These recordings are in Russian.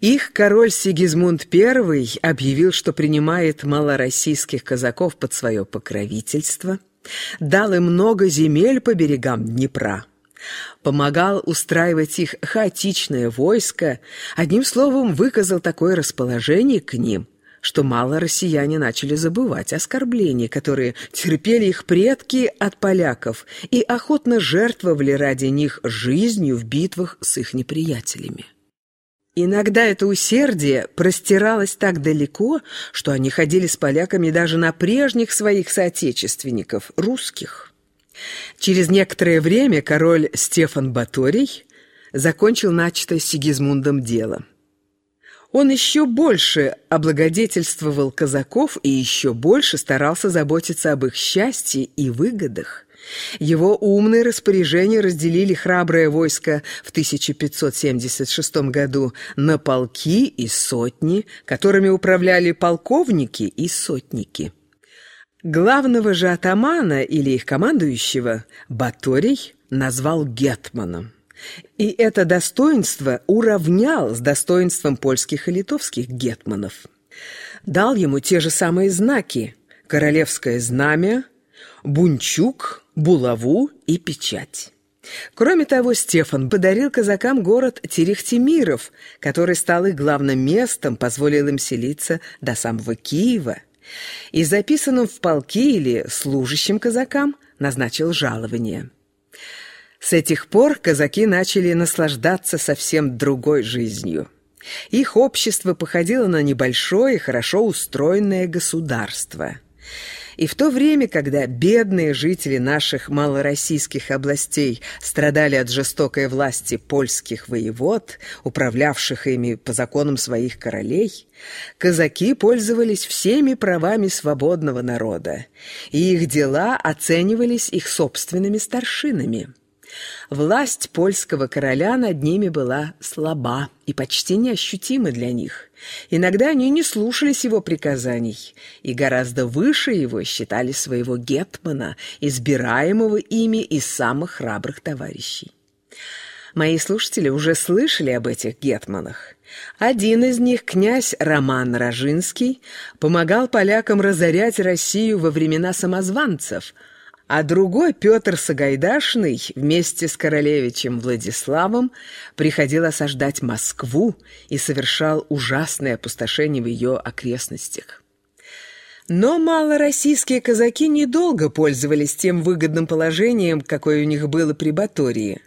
Их король Сигизмунд I объявил, что принимает малороссийских казаков под свое покровительство, дал им много земель по берегам Днепра, помогал устраивать их хаотичное войско, одним словом, выказал такое расположение к ним, что мало россияне начали забывать оскорбления, которые терпели их предки от поляков и охотно жертвовали ради них жизнью в битвах с их неприятелями. Иногда это усердие простиралось так далеко, что они ходили с поляками даже на прежних своих соотечественников, русских. Через некоторое время король Стефан Баторий закончил начатое Сигизмундом дело. Он еще больше облагодетельствовал казаков и еще больше старался заботиться об их счастье и выгодах. Его умные распоряжения разделили храброе войско в 1576 году на полки и сотни, которыми управляли полковники и сотники. Главного же атамана или их командующего Баторий назвал гетманом. И это достоинство уравнял с достоинством польских и литовских гетманов. Дал ему те же самые знаки – королевское знамя, бунчук, булаву и печать. Кроме того, Стефан подарил казакам город Терехтимиров, который стал их главным местом, позволил им селиться до самого Киева. И записанным в полки или служащим казакам назначил жалование. С этих пор казаки начали наслаждаться совсем другой жизнью. Их общество походило на небольшое, хорошо устроенное государство – и в то время, когда бедные жители наших малороссийских областей страдали от жестокой власти польских воевод, управлявших ими по законам своих королей, казаки пользовались всеми правами свободного народа, и их дела оценивались их собственными старшинами. Власть польского короля над ними была слаба и почти неощутима для них. Иногда они не слушались его приказаний и гораздо выше его считали своего гетмана, избираемого ими из самых храбрых товарищей. Мои слушатели уже слышали об этих гетманах. Один из них, князь Роман Рожинский, помогал полякам разорять Россию во времена самозванцев – а другой, Петр Сагайдашный, вместе с королевичем Владиславом приходил осаждать Москву и совершал ужасное опустошение в ее окрестностях. Но малороссийские казаки недолго пользовались тем выгодным положением, какое у них было при Батории.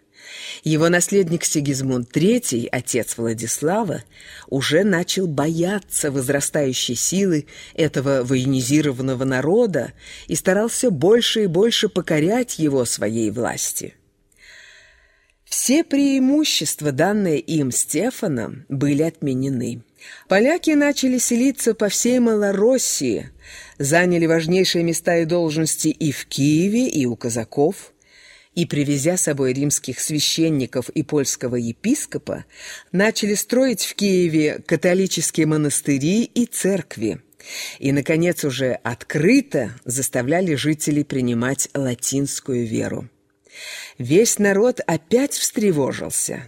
Его наследник Сигизмунд III, отец Владислава, уже начал бояться возрастающей силы этого военизированного народа и старался больше и больше покорять его своей власти. Все преимущества, данные им Стефаном, были отменены. Поляки начали селиться по всей Малороссии, заняли важнейшие места и должности и в Киеве, и у казаков – и, привезя с собой римских священников и польского епископа, начали строить в Киеве католические монастыри и церкви. И, наконец, уже открыто заставляли жителей принимать латинскую веру. Весь народ опять встревожился,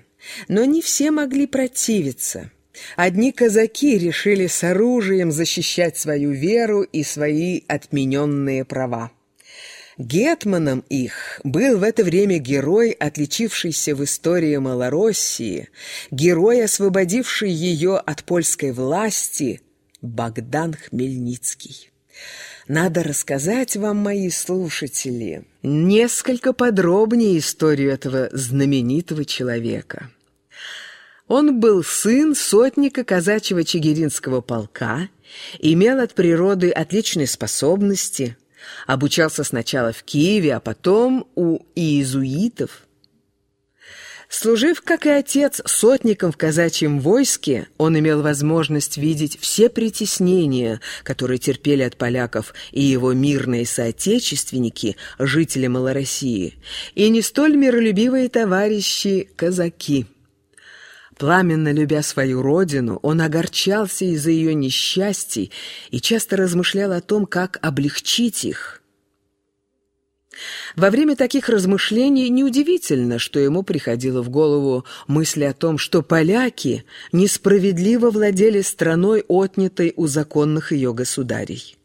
но не все могли противиться. Одни казаки решили с оружием защищать свою веру и свои отмененные права. Гетманом их был в это время герой, отличившийся в истории Малороссии, герой, освободивший ее от польской власти, Богдан Хмельницкий. Надо рассказать вам, мои слушатели, несколько подробнее историю этого знаменитого человека. Он был сын сотника казачьего чигиринского полка, имел от природы отличные способности – Обучался сначала в Киеве, а потом у иезуитов. Служив, как и отец, сотником в казачьем войске, он имел возможность видеть все притеснения, которые терпели от поляков и его мирные соотечественники, жители Малороссии, и не столь миролюбивые товарищи казаки. Пламенно любя свою родину, он огорчался из-за ее несчастий и часто размышлял о том, как облегчить их. Во время таких размышлений неудивительно, что ему приходила в голову мысль о том, что поляки несправедливо владели страной, отнятой у законных ее государей.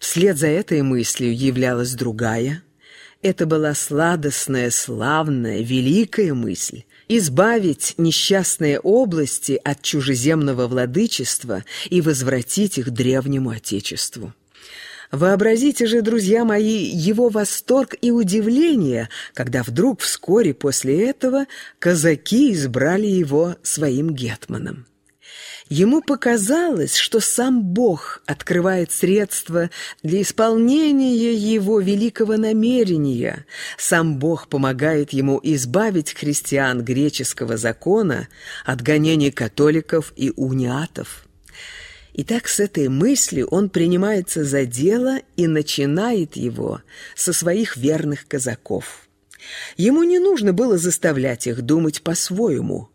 Вслед за этой мыслью являлась другая. Это была сладостная, славная, великая мысль – избавить несчастные области от чужеземного владычества и возвратить их древнему Отечеству. Вообразите же, друзья мои, его восторг и удивление, когда вдруг вскоре после этого казаки избрали его своим гетманом. Ему показалось, что сам Бог открывает средства для исполнения его великого намерения. Сам Бог помогает ему избавить христиан греческого закона от гонений католиков и униатов. Итак, с этой мыслью он принимается за дело и начинает его со своих верных казаков. Ему не нужно было заставлять их думать по-своему.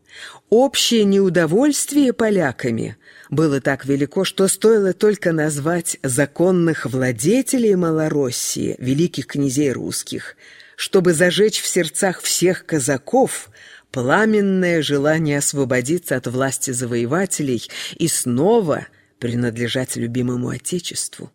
Общее неудовольствие поляками было так велико, что стоило только назвать законных владетелей Малороссии, великих князей русских, чтобы зажечь в сердцах всех казаков пламенное желание освободиться от власти завоевателей и снова принадлежать любимому Отечеству.